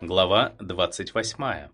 Глава 28.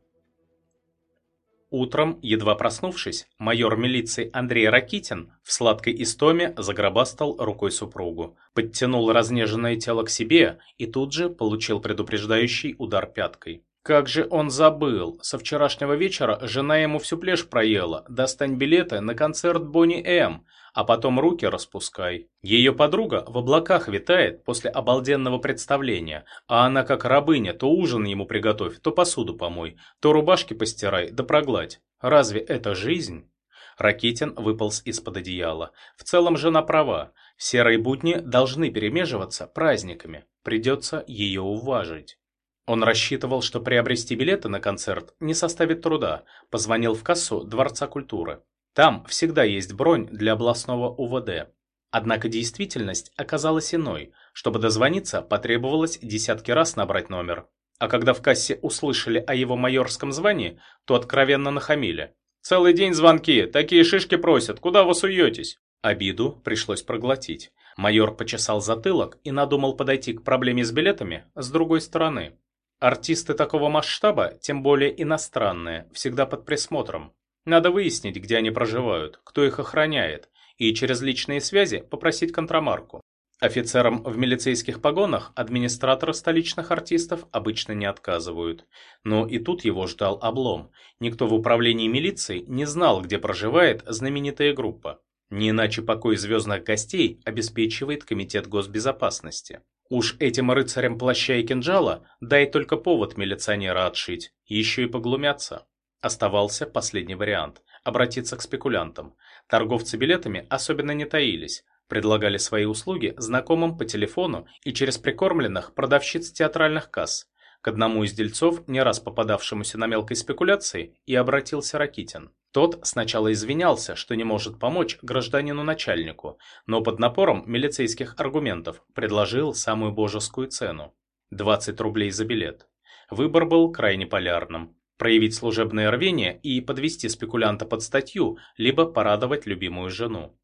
Утром, едва проснувшись, майор милиции Андрей Ракитин в сладкой истоме загробастал рукой супругу, подтянул разнеженное тело к себе и тут же получил предупреждающий удар пяткой. Как же он забыл! Со вчерашнего вечера жена ему всю плешь проела. Достань билеты на концерт Бонни М а потом руки распускай. Ее подруга в облаках витает после обалденного представления, а она как рабыня, то ужин ему приготовь, то посуду помой, то рубашки постирай, да прогладь. Разве это жизнь? Ракитин выполз из-под одеяла. В целом жена права. Серые будни должны перемеживаться праздниками. Придется ее уважить. Он рассчитывал, что приобрести билеты на концерт не составит труда. Позвонил в кассу Дворца культуры. Там всегда есть бронь для областного УВД. Однако действительность оказалась иной. Чтобы дозвониться, потребовалось десятки раз набрать номер. А когда в кассе услышали о его майорском звании, то откровенно нахамили. «Целый день звонки, такие шишки просят, куда вы суетесь?» Обиду пришлось проглотить. Майор почесал затылок и надумал подойти к проблеме с билетами с другой стороны. Артисты такого масштаба, тем более иностранные, всегда под присмотром. Надо выяснить, где они проживают, кто их охраняет, и через личные связи попросить контрамарку. Офицерам в милицейских погонах администраторы столичных артистов обычно не отказывают. Но и тут его ждал облом. Никто в управлении милиции не знал, где проживает знаменитая группа. Не иначе покой звездных гостей обеспечивает Комитет госбезопасности. Уж этим рыцарям плаща и кинжала дай только повод милиционера отшить, еще и поглумятся. Оставался последний вариант – обратиться к спекулянтам. Торговцы билетами особенно не таились, предлагали свои услуги знакомым по телефону и через прикормленных продавщиц театральных касс. К одному из дельцов, не раз попадавшемуся на мелкой спекуляции, и обратился Ракитин. Тот сначала извинялся, что не может помочь гражданину-начальнику, но под напором милицейских аргументов предложил самую божескую цену – 20 рублей за билет. Выбор был крайне полярным проявить служебное рвение и подвести спекулянта под статью, либо порадовать любимую жену.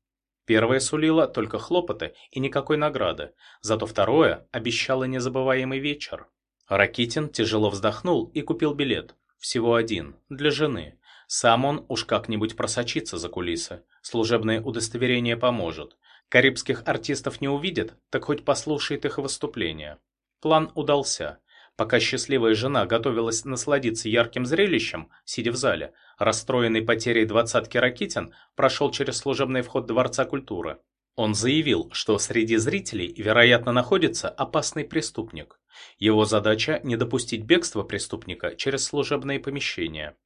Первое сулило только хлопоты и никакой награды, зато второе обещало незабываемый вечер. Ракитин тяжело вздохнул и купил билет. Всего один, для жены. Сам он уж как-нибудь просочится за кулисы. Служебное удостоверение поможет. Карибских артистов не увидит, так хоть послушает их выступления. План удался. Пока счастливая жена готовилась насладиться ярким зрелищем, сидя в зале, расстроенный потерей двадцатки Ракитин прошел через служебный вход Дворца культуры. Он заявил, что среди зрителей, вероятно, находится опасный преступник. Его задача не допустить бегства преступника через служебные помещения.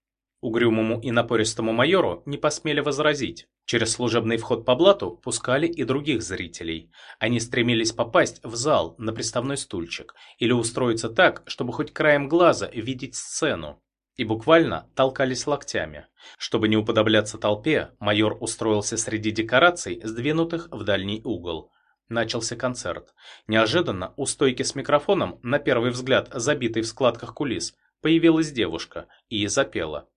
Угрюмому и напористому майору не посмели возразить. Через служебный вход по блату пускали и других зрителей. Они стремились попасть в зал на приставной стульчик или устроиться так, чтобы хоть краем глаза видеть сцену. И буквально толкались локтями. Чтобы не уподобляться толпе, майор устроился среди декораций, сдвинутых в дальний угол. Начался концерт. Неожиданно у стойки с микрофоном, на первый взгляд забитой в складках кулис, появилась девушка и запела.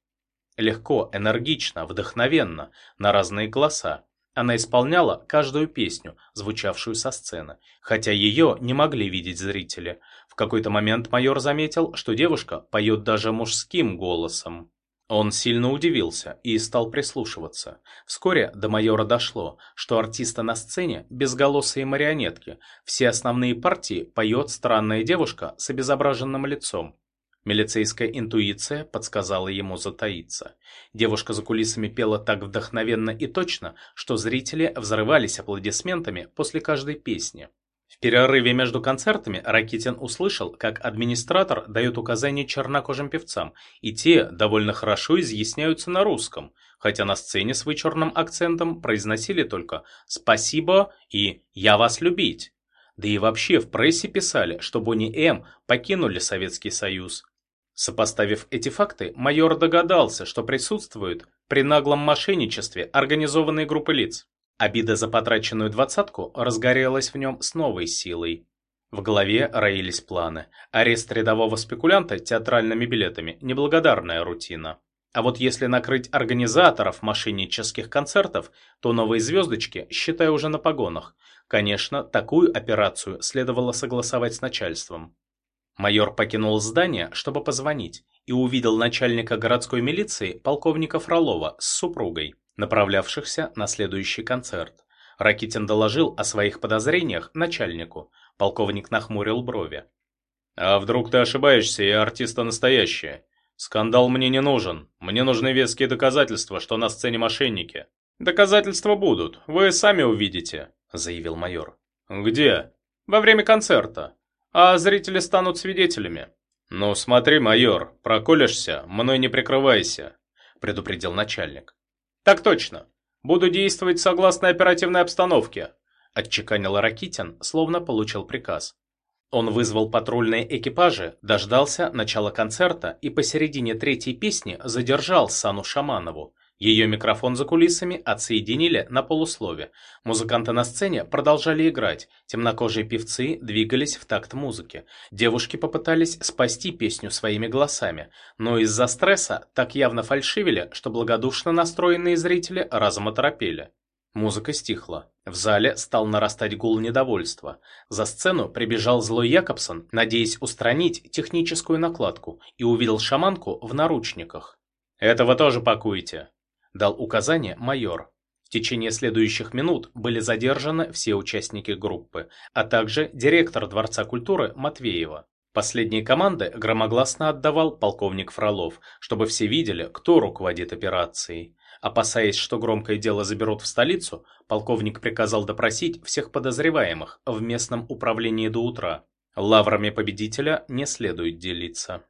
Легко, энергично, вдохновенно, на разные голоса. Она исполняла каждую песню, звучавшую со сцены, хотя ее не могли видеть зрители. В какой-то момент майор заметил, что девушка поет даже мужским голосом. Он сильно удивился и стал прислушиваться. Вскоре до майора дошло, что артисты на сцене – безголосые марионетки. Все основные партии поет странная девушка с обезображенным лицом. Милицейская интуиция подсказала ему затаиться. Девушка за кулисами пела так вдохновенно и точно, что зрители взрывались аплодисментами после каждой песни. В перерыве между концертами Ракитин услышал, как администратор дает указания чернокожим певцам, и те довольно хорошо изъясняются на русском, хотя на сцене с вычурным акцентом произносили только «спасибо» и «я вас любить». Да и вообще в прессе писали, что Бонни М. покинули Советский Союз. Сопоставив эти факты, майор догадался, что присутствует при наглом мошенничестве организованной группы лиц. Обида за потраченную двадцатку разгорелась в нем с новой силой. В голове роились планы. Арест рядового спекулянта театральными билетами – неблагодарная рутина. А вот если накрыть организаторов мошеннических концертов, то новые звездочки, считай уже на погонах. Конечно, такую операцию следовало согласовать с начальством. Майор покинул здание, чтобы позвонить, и увидел начальника городской милиции полковника Фролова с супругой, направлявшихся на следующий концерт. Ракитин доложил о своих подозрениях начальнику. Полковник нахмурил брови. «А вдруг ты ошибаешься, и артиста настоящие? Скандал мне не нужен. Мне нужны веские доказательства, что на сцене мошенники». «Доказательства будут, вы сами увидите», — заявил майор. «Где?» «Во время концерта. А зрители станут свидетелями». «Ну смотри, майор, проколешься, мной не прикрывайся», — предупредил начальник. «Так точно. Буду действовать согласно оперативной обстановке», — отчеканил Ракитин, словно получил приказ. Он вызвал патрульные экипажи, дождался начала концерта и посередине третьей песни задержал Сану Шаманову, ее микрофон за кулисами отсоединили на полуслове. Музыканты на сцене продолжали играть. Темнокожие певцы двигались в такт музыки. Девушки попытались спасти песню своими голосами, но из-за стресса так явно фальшивили, что благодушно настроенные зрители разом оторопели. Музыка стихла. В зале стал нарастать гул недовольства. За сцену прибежал злой Якобсон, надеясь устранить техническую накладку, и увидел шаманку в наручниках. «Этого тоже пакуйте», дал указание майор. В течение следующих минут были задержаны все участники группы, а также директор Дворца культуры Матвеева. Последние команды громогласно отдавал полковник Фролов, чтобы все видели, кто руководит операцией. Опасаясь, что громкое дело заберут в столицу, полковник приказал допросить всех подозреваемых в местном управлении до утра. Лаврами победителя не следует делиться.